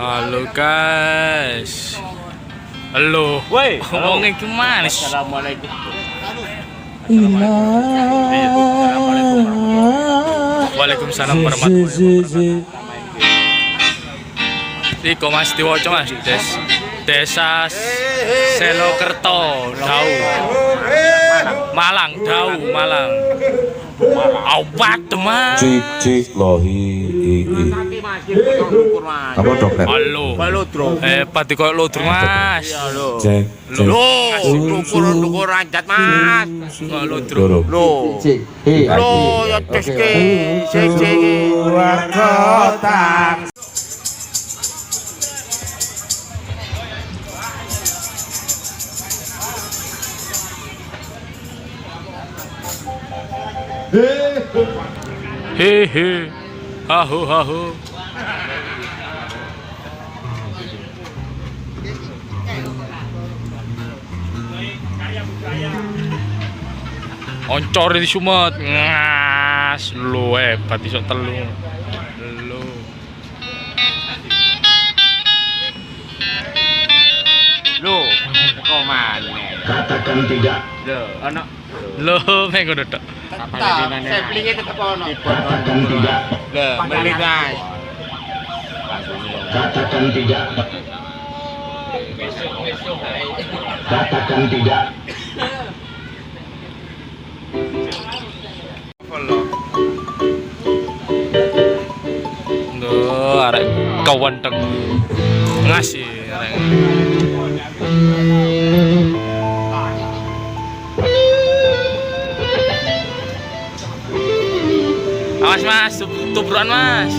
Halo guys. Halo. Woi, Ngomongnya gimana sih? Assalamualaikum. Waalaikumsalam warahmatullahi wabarakatuh. Iki Mas Diwoco Mas Des Desa Selokerto Dau. Malang Dau Malang. Awat Mas cik cik lohi i i. Apa dokter Halo. Halo, Bro. Hebat iki koyo lodro Mas? Halo. cek Lo, dukur dukur ranjat, Mas. Kok lodro Lo. Lo ya tes ke sing Hehe Haho haho. Oncor di sumet ngas lu hebat iso telu. Lu. Lo, kok mana? Katakan tidak. Lo, ana lu mengko dodok Samplinge tetep ono. katakan tidak. Lo, beli guys. katakan tidak. Katakan tidak. Duh, arek kewenteng ngasih arek Mas, tub- tubruan mas.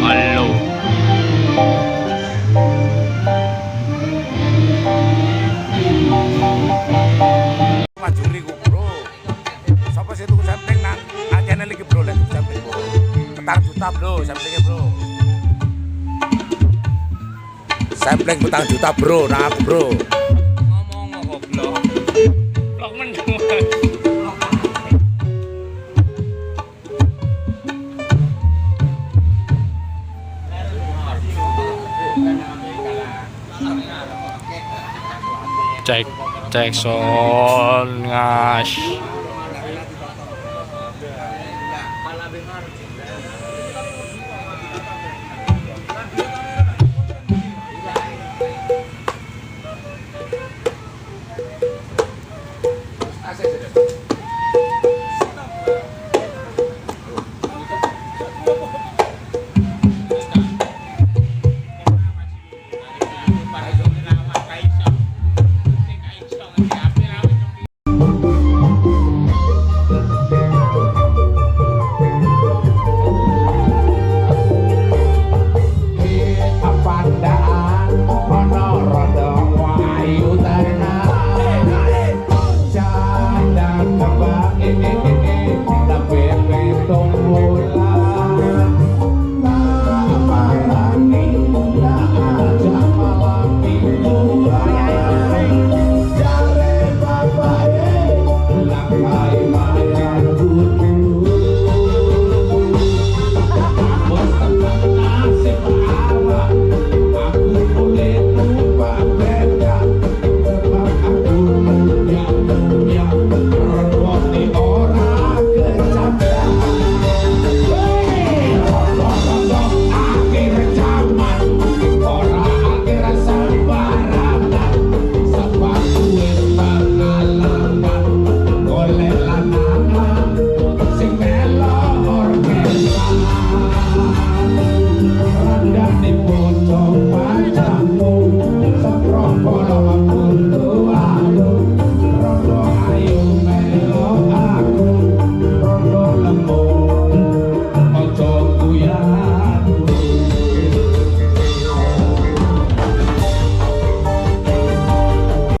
Halo. Majuri ku bro. Siapa sih tuku sampling nang channel iki bro lek tuku sampling bro. Petang juta bro samplingnya bro. Sampling petang juta bro nang aku bro cek cek son ngas you.